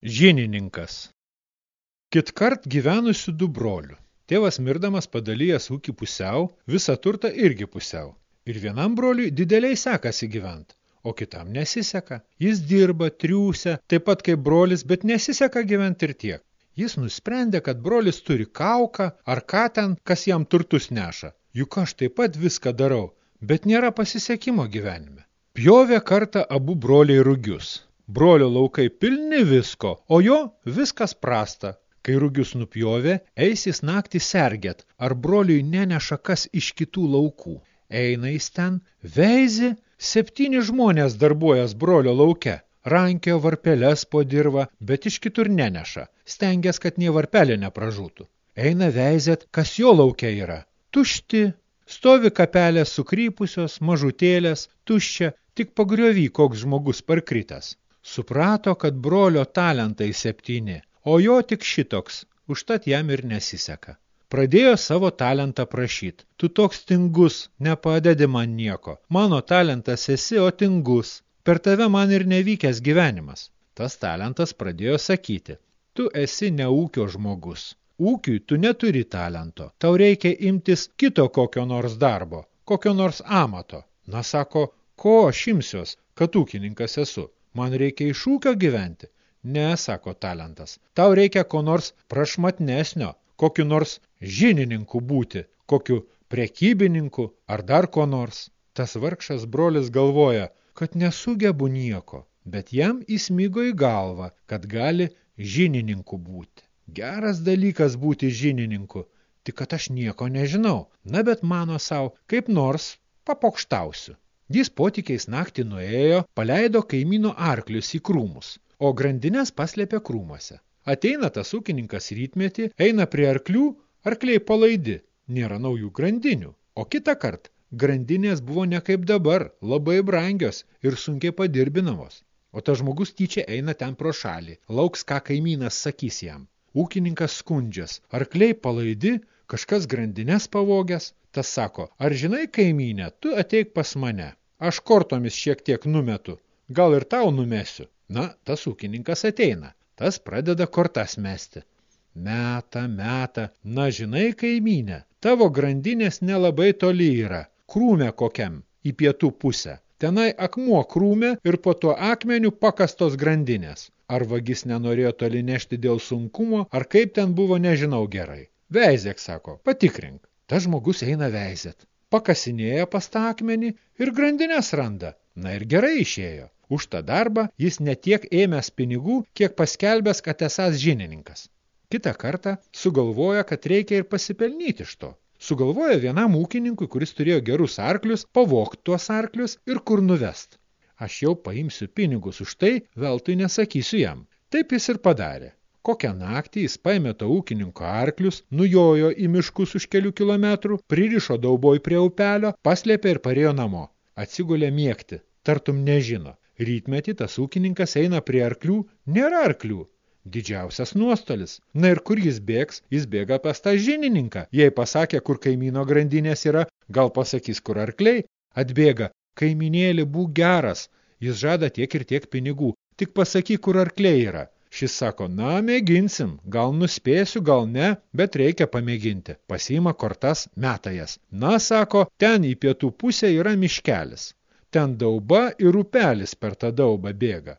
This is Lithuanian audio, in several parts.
Žinininkas Kit kart gyvenusių du brolių. Tėvas mirdamas padalijęs ūkį pusiau, visą turtą irgi pusiau. Ir vienam broliui dideliai sekasi gyvent, o kitam nesiseka. Jis dirba, triūsia, taip pat kaip brolis, bet nesiseka gyventi ir tiek. Jis nusprendė, kad brolis turi kauką ar ką ten, kas jam turtus neša. Juk aš taip pat viską darau, bet nėra pasisekimo gyvenime. Pjovė kartą abu broliai rugius brolio laukai pilni visko, o jo viskas prasta. Kai rugius nupjovė, eis jis naktį serget, ar broliui neneša kas iš kitų laukų. Eina jis ten, veizi, septyni žmonės darbuojas brolio lauke. Rankio varpeles po dirvą, bet iš kitur neneša. Stengias, kad nie varpelė nepražūtų. Eina veizėt, kas jo laukia yra. Tušti, stovi kapelės sukrypusios, mažutėlės, tuščia, tik pagriovy koks žmogus parkritęs. Suprato, kad brolio talentai septyni, o jo tik šitoks, užtat jam ir nesiseka. Pradėjo savo talentą prašyt. Tu toks tingus, nepadedi man nieko. Mano talentas esi, o tingus. Per tave man ir nevykęs gyvenimas. Tas talentas pradėjo sakyti. Tu esi neūkio žmogus. Ūkiui tu neturi talento. Tau reikia imtis kito kokio nors darbo, kokio nors amato. Na, sako, ko aš imsiuos, kad ūkininkas esu? Man reikia iš ūkio gyventi. Ne, sako talentas, tau reikia ko nors prašmatnesnio, kokiu nors žinininku būti, kokiu prekybininku ar dar ko nors. Tas vargšas brolis galvoja, kad nesugebu nieko, bet jam įsmigo į galvą, kad gali žinininku būti. Geras dalykas būti žinininku, tik kad aš nieko nežinau, na bet mano savo, kaip nors papokštausiu. Jis potikiais naktį nuėjo, paleido kaimyno arklius į krūmus, o grandinės paslėpė krūmuose. Ateina tas ūkininkas rytmetį, eina prie arklių, arkliai palaidi, nėra naujų grandinių. O kitą kart grandinės buvo ne kaip dabar, labai brangios ir sunkiai padirbinamos. O tas žmogus tyčia eina ten pro šalį, lauks, ką kaimynas sakys jam. Ūkininkas skundžias, arkliai palaidi, kažkas grandinės pavogęs, tas sako, ar žinai kaimynė, tu ateik pas mane. Aš kortomis šiek tiek numetu, gal ir tau numesiu. Na, tas ūkininkas ateina, tas pradeda kortas mesti. Meta, meta, na žinai, kaimynė, tavo grandinės nelabai toli yra, krūme kokiam, į pietų pusę. Tenai akmuo krūme ir po tuo akmeniu pakastos grandinės. Ar vagis nenorėjo toli nešti dėl sunkumo, ar kaip ten buvo, nežinau gerai. Veizėk, sako, patikrink. Tas žmogus eina veizėt pakasinėja pas tą akmenį ir grandinės randa. Na ir gerai išėjo. Už tą darbą jis netiek ėmęs pinigų, kiek paskelbęs, kad esas žinininkas. Kita kartą sugalvoja, kad reikia ir pasipelnyti iš to. Sugalvoja vienam ūkininkui, kuris turėjo gerus arklius, pavokti tuos arklius ir kur nuvest. Aš jau paimsiu pinigus už tai, veltui nesakysiu jam. Taip jis ir padarė. Kokią naktį jis paėmė to ūkininko arklius, nujojo į miškus už kelių kilometrų, pririšo dauboj prie upelio, paslėpė ir parėjo namo. Atsigulė miegti, tartum nežino. Rytmetį tas ūkininkas eina prie arklių, nėra arklių. Didžiausias nuostolis. Na ir kur jis bėgs? Jis bėga pas tą žinininką. Jei pasakė, kur kaimyno grandinės yra, gal pasakys, kur arkliai. Atbėga, kaiminėlį būk geras. Jis žada tiek ir tiek pinigų. Tik pasakyk, kur arkliai yra. Šis sako, na, mėginsim, gal nuspėsiu, gal ne, bet reikia pamėginti. Pasiima kortas, meta jas. Na, sako, ten į pietų pusę yra miškelis. Ten dauba ir upelis per tą daubą bėga.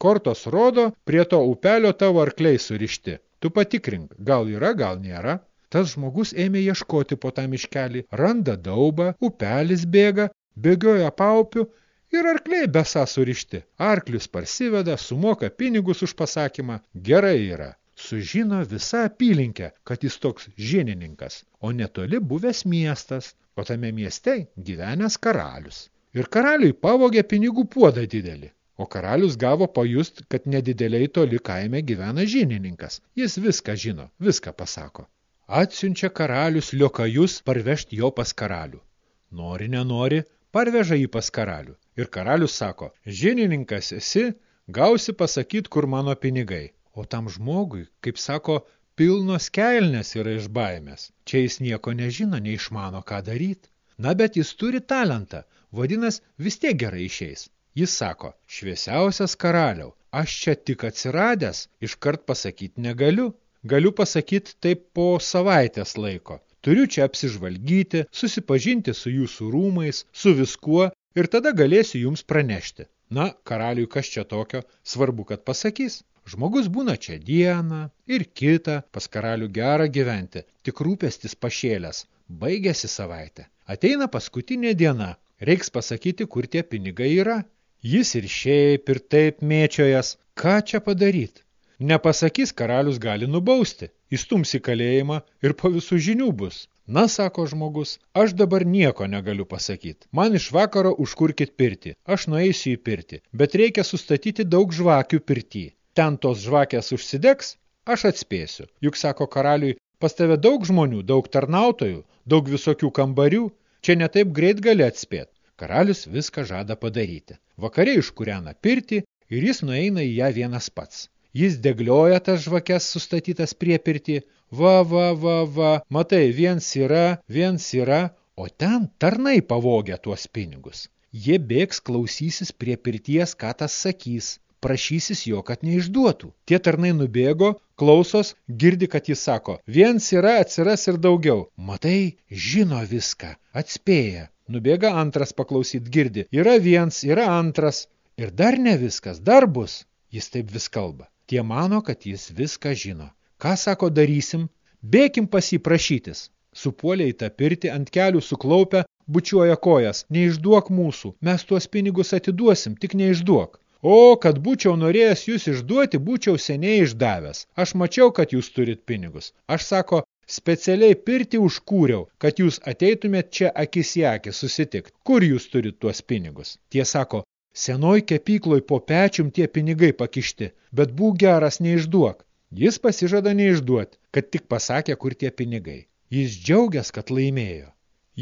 Kortos rodo, prie to upelio tavo arkliai surišti. Tu patikrink, gal yra, gal nėra. Tas žmogus ėmė ieškoti po tą miškelį, randa daubą, upelis bėga, bėgioja paupiu Ir arkliai besą surišti. Arklius parsiveda, sumoka pinigus už pasakymą. Gerai yra. Sužino visa apylinkė, kad jis toks žinininkas, o netoli buvęs miestas, o tame mieste gyvenęs karalius. Ir karaliui pavogė pinigų puodą didelį. O karalius gavo pajust, kad nedideliai toli kaime gyvena žinininkas. Jis viską žino, viską pasako. Atsiunčia karalius liokajus parvežti jo pas karalių. Nori, nenori, parveža jį pas karalių. Ir karalius sako, žinininkas esi, gausi pasakyt, kur mano pinigai. O tam žmogui, kaip sako, pilnos kelnes yra iš baimės. Čia jis nieko nežino, neišmano, ką daryti. Na, bet jis turi talentą, vadinas, vis tiek gerai išeis. Jis sako, šviesiausias karaliau, aš čia tik atsiradęs, iškart pasakyti negaliu. Galiu pasakyti taip po savaitės laiko. Turiu čia apsižvalgyti, susipažinti su jūsų rūmais, su viskuo ir tada galėsiu jums pranešti. Na, karaliui kas čia tokio, svarbu, kad pasakys. Žmogus būna čia dieną ir kitą, pas karalių gerą gyventi, tik rūpestis pašėlęs, baigėsi savaitę. Ateina paskutinė diena, reiks pasakyti, kur tie pinigai yra. Jis ir šiaip ir taip mėčiojas, ką čia padaryt? Nepasakys, karalius gali nubausti, įstums į kalėjimą ir po visų žinių bus. Na, sako žmogus, aš dabar nieko negaliu pasakyti. Man iš vakaro užkurkit pirtį. Aš nueisiu į pirtį, bet reikia sustatyti daug žvakių pirtį. Ten tos žvakės užsidegs, aš atspėsiu. Juk, sako karaliui, pas tave daug žmonių, daug tarnautojų, daug visokių kambarių, čia netaip greit gali atspėti. Karalius viską žada padaryti. Vakariai iškuriana pirtį ir jis nueina į ją vienas pats. Jis deglioja tas žvakes sustatytas prie pirtį, va, va, va, va, matai, viens yra, viens yra, o ten tarnai pavogia tuos pinigus. Jie bėgs klausysis prie pirties, ką tas sakys, prašysis jo, kad neišduotų. Tie tarnai nubėgo, klausos, girdi, kad jis sako, viens yra, atsiras ir daugiau. Matai, žino viską, atspėja. Nubėga antras paklausyt, girdi, yra viens, yra antras. Ir dar ne viskas, dar bus. Jis taip vis kalba. Tie mano, kad jis viską žino. Ką sako darysim? Bėkim pas jį prašytis. Supuolė į tą pirtį ant kelių suklaupę, bučiuoja kojas. Neišduok mūsų, mes tuos pinigus atiduosim, tik neišduok. O, kad būčiau norėjęs jūs išduoti, būčiau seniai išdavęs. Aš mačiau, kad jūs turit pinigus. Aš sako, specialiai pirtį užkūriau, kad jūs ateitumėt čia akis į akį susitikt. Kur jūs turit tuos pinigus? Tie sako, Senoj kepykloj po pečium tie pinigai pakišti, bet būk geras neišduok. Jis pasižada neišduot, kad tik pasakė, kur tie pinigai. Jis džiaugias, kad laimėjo.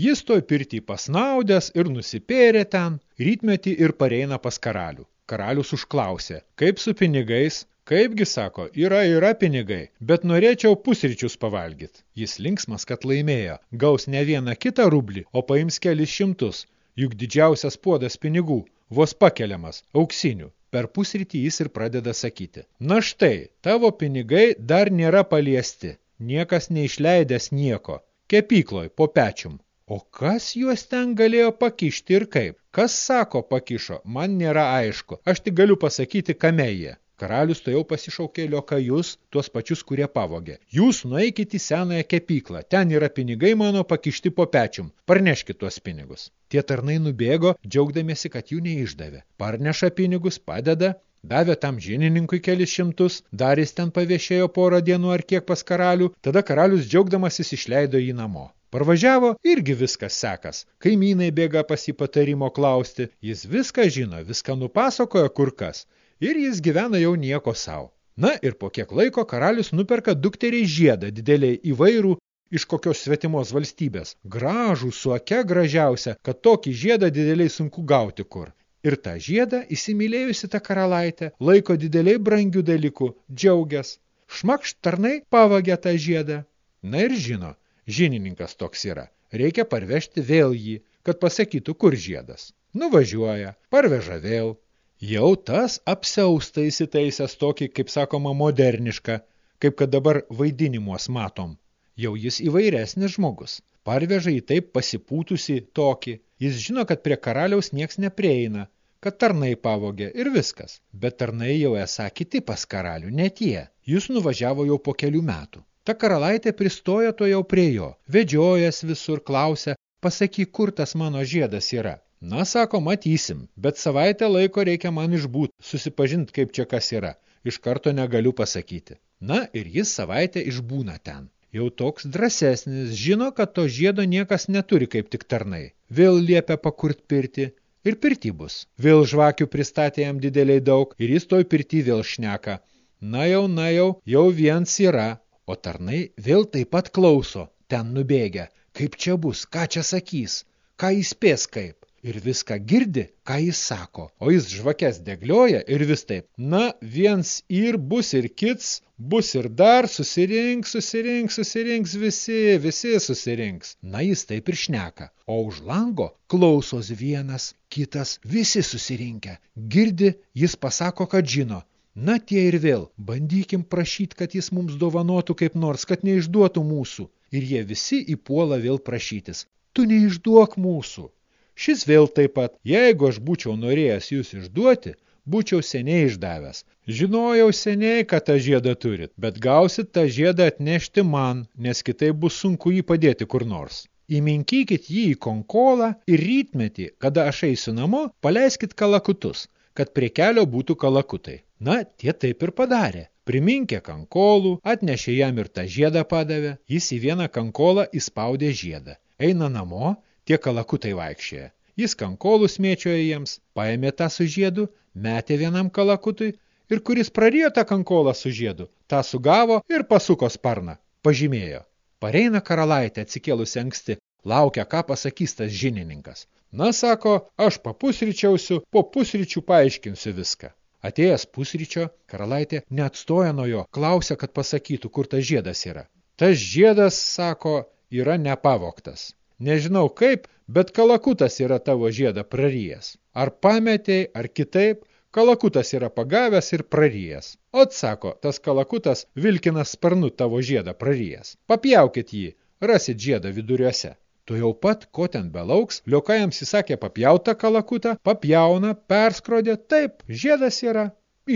Jis toj pirtį pasnaudęs ir nusipėrė ten, rytmetį ir pareina pas karalių. Karalius užklausė, kaip su pinigais, kaipgi sako, yra, yra pinigai, bet norėčiau pusryčius pavalgyt. Jis linksmas, kad laimėjo, gaus ne vieną kitą rublį, o paims kelis šimtus, juk didžiausias puodas pinigų, vos pakeliamas, auksinių. Per pusrytį jis ir pradeda sakyti. Na štai, tavo pinigai dar nėra paliesti, niekas neišleidęs nieko, kepykloj po pečium. O kas juos ten galėjo pakišti ir kaip? Kas sako pakišo, man nėra aišku, aš tik galiu pasakyti, kame jie. Karalius to jau pasišaukė liokajus, tuos pačius, kurie pavogė. Jūs nueikite į senąją kepyklą, ten yra pinigai mano pakišti po pečium, parneškit tuos pinigus. Tie tarnai nubėgo, džiaugdamėsi, kad jų neišdavė. Parneša pinigus, padeda, davė tam žinininkui kelis šimtus, dar jis ten paviešėjo porą dienų ar kiek pas karalių, tada karalius džiaugdamasis išleido jį namo. Parvažiavo irgi viskas sekas. Kaimynai bėga pas jį patarimo klausti. Jis viską žino, viską nupasakoja kur kas ir jis gyvena jau nieko savo. Na ir po kiek laiko karalius nuperka dukteriai žiedą dideliai įvairų iš kokios svetimos valstybės. Gražų, su ake gražiausia, kad tokį žiedą dideliai sunku gauti kur. Ir tą žiedą įsimylėjusi tą karalaitę laiko dideliai brangių dalykų, džiaugias. Šmakšt tarnai pavagė tą žiedą. Na ir žino, žinininkas toks yra. Reikia parvežti vėl jį, kad pasakytų, kur žiedas. Nuvažiuoja, parveža vėl. Jau tas apsiaustą įsitaisęs tokį, kaip sakoma, modernišką, kaip kad dabar vaidinimuos matom. Jau jis įvairesnis žmogus. Parveža į taip pasipūtusi tokį. Jis žino, kad prie karaliaus nieks neprieina, kad tarnai pavogė ir viskas. Bet tarnai jau esą kiti pas karalių, ne tie. Jis nuvažiavo jau po kelių metų. Ta karalaitė pristojo to jau prie jo, vedžiojas visur klausia, pasakyk, kur tas mano žiedas yra. Na, sako, matysim, bet savaitę laiko reikia man išbūt, susipažint, kaip čia kas yra. Iš karto negaliu pasakyti. Na, ir jis savaitę išbūna ten. Jau toks drąsesnis, žino, kad to žiedo niekas neturi kaip tik tarnai. Vėl liepia pakurt pirti ir pirti bus. Vėl žvakių pristatė jam dideliai daug ir jis toj pirti vėl šneka. Na jau, na jau, jau viens yra, o tarnai vėl taip pat klauso, ten nubėgia. Kaip čia bus, ką čia sakys, ką įspės kaip ir viską girdi, ką jis sako, o jis žvakes deglioja ir vis taip, na, viens ir bus ir kits, bus ir dar, susirinks, susirinks, susirinks visi, visi susirinks. Na, jis taip ir šneka, o už lango klausos vienas, kitas, visi susirinkę. Girdi, jis pasako, kad žino, Na tie ir vėl, bandykim prašyti, kad jis mums dovanotų kaip nors, kad neišduotų mūsų. Ir jie visi įpuola vėl prašytis. Tu neišduok mūsų. Šis vėl taip pat, jeigu aš būčiau norėjęs jūs išduoti, būčiau seniai išdavęs. Žinojau seniai, kad tą žiedą turit, bet gausit tą žiedą atnešti man, nes kitaip bus sunku jį padėti kur nors. Įminkykit jį į konkolą ir rytmetį, kada aš eisiu namo, paleiskit kalakutus, kad prie kelio būtų kalakutai. Na, tie taip ir padarė. Priminkė kankolų, atnešė jam ir tą žiedą padavė, jis į vieną kankolą įspaudė žiedą. Eina namo, tie kalakutai vaikščioja. Jis kankolus mėčioja jiems, paėmė tą su žiedu, metė vienam kalakutui ir kuris prarijo tą kankolą su žiedu, tą sugavo ir pasuko sparną. Pažymėjo. Pareina karalaitė atsikėlusi anksti, laukia, ką pasakys tas žinininkas. Na, sako, aš papusryčiausiu, po pusryčių paaiškinsiu viską. Atėjęs pusryčio, karalaitė neatstoja nuo jo, klausia, kad pasakytų, kur tas žiedas yra. Tas žiedas, sako, yra nepavoktas. Nežinau kaip, bet kalakutas yra tavo žiedą prarijęs. Ar pametėjai, ar kitaip, kalakutas yra pagavęs ir prarijęs. Ot, sako, tas kalakutas vilkinas sparnu tavo žiedą prarijęs. Papjaukit jį, rasit žiedą viduriuose. Tu jau pat, ko ten belauks, liokajams įsakė papjautą kalakutą, papjauna, perskrodė, taip, žiedas yra.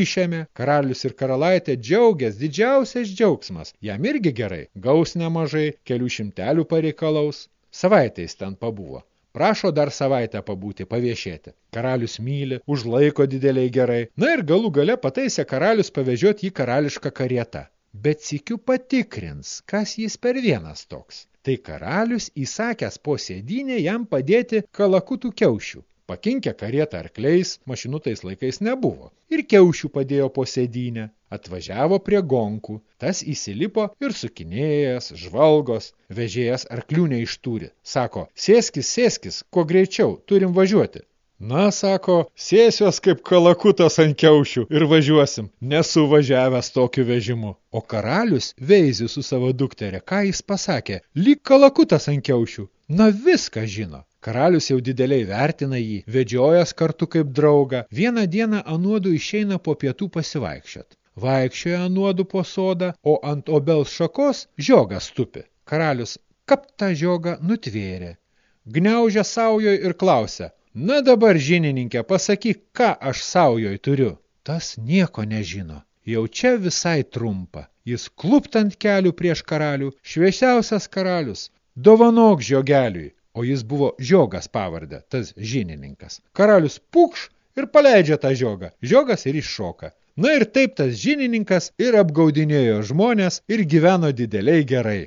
Išėmė, karalius ir karalaitė džiaugias, didžiausias džiaugsmas, jam irgi gerai, gaus nemažai, kelių šimtelių pareikalaus. Savaitės ten pabuvo. Prašo dar savaitę pabūti, paviešėti. Karalius myli, užlaiko dideliai gerai. Na ir galų gale pataisė karalius pavežioti į karališką karietą. Bet sikiu patikrins, kas jis per vienas toks tai karalius įsakęs po sėdynę jam padėti kalakutų kiaušių. Pakinkė karietą arkliais, mašinų tais laikais nebuvo. Ir kiaušių padėjo po sėdynę. Atvažiavo prie gonkų, tas įsilipo ir sukinėjęs, žvalgos, vežėjas arklių neištūri. Sako, sėskis, sėskis, kuo greičiau, turim važiuoti. Na, sako, sėsiuos kaip kalakutas ant kiaušių ir važiuosim, nesu važiavęs tokiu vežimu. O karalius veizė su savo dukterė, ką jis pasakė, lyg kalakutas ant kiaušių. Na, viską žino. Karalius jau dideliai vertina jį, vedžiojas kartu kaip draugą. Vieną dieną anuodu išeina po pietų pasivaikščiot. Vaikščioja anuodu po sodą, o ant obels šakos žiogas tupi. Karalius kap tą žiogą nutvėrė. Gniaužia saujo ir klausia, Na dabar, žinininkė, pasakyk, ką aš saujoj turiu. Tas nieko nežino. Jau čia visai trumpa. Jis kluptant kelių prieš karalių, šviesiausias karalius, dovanok žiogeliui, o jis buvo žiogas pavardę, tas žinininkas. Karalius pukš ir paleidžia tą žiogą. Žiogas ir iššoka. Na ir taip tas žinininkas ir apgaudinėjo žmonės ir gyveno dideliai gerai.